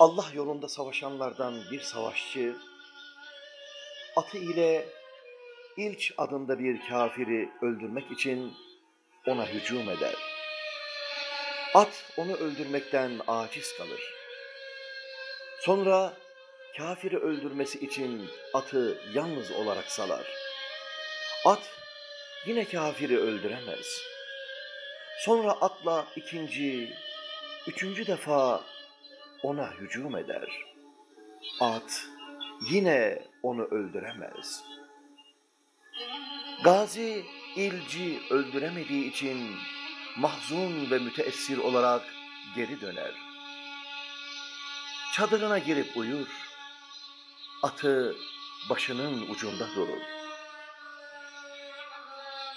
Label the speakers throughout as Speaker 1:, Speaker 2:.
Speaker 1: Allah yolunda savaşanlardan bir savaşçı atı ile İlç adında bir kafiri öldürmek için ona hücum eder. At onu öldürmekten aciz kalır. Sonra kafiri öldürmesi için atı yalnız olarak salar. At yine kafiri öldüremez. Sonra atla ikinci, üçüncü defa ona hücum eder. At yine onu öldüremez. Gazi ilci öldüremediği için mahzun ve müteessir olarak geri döner. Çadırına girip uyur. Atı başının ucunda durur.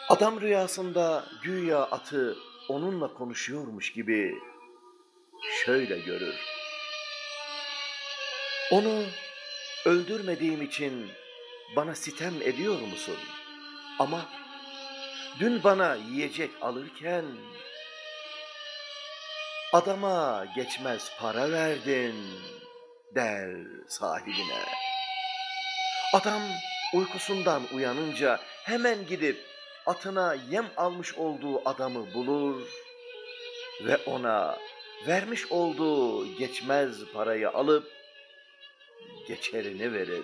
Speaker 1: Adam rüyasında güya atı onunla konuşuyormuş gibi şöyle görür. Onu öldürmediğim için bana sitem ediyor musun? Ama dün bana yiyecek alırken adama geçmez para verdin der sahibine. Adam uykusundan uyanınca hemen gidip atına yem almış olduğu adamı bulur ve ona vermiş olduğu geçmez parayı alıp geçerini verir.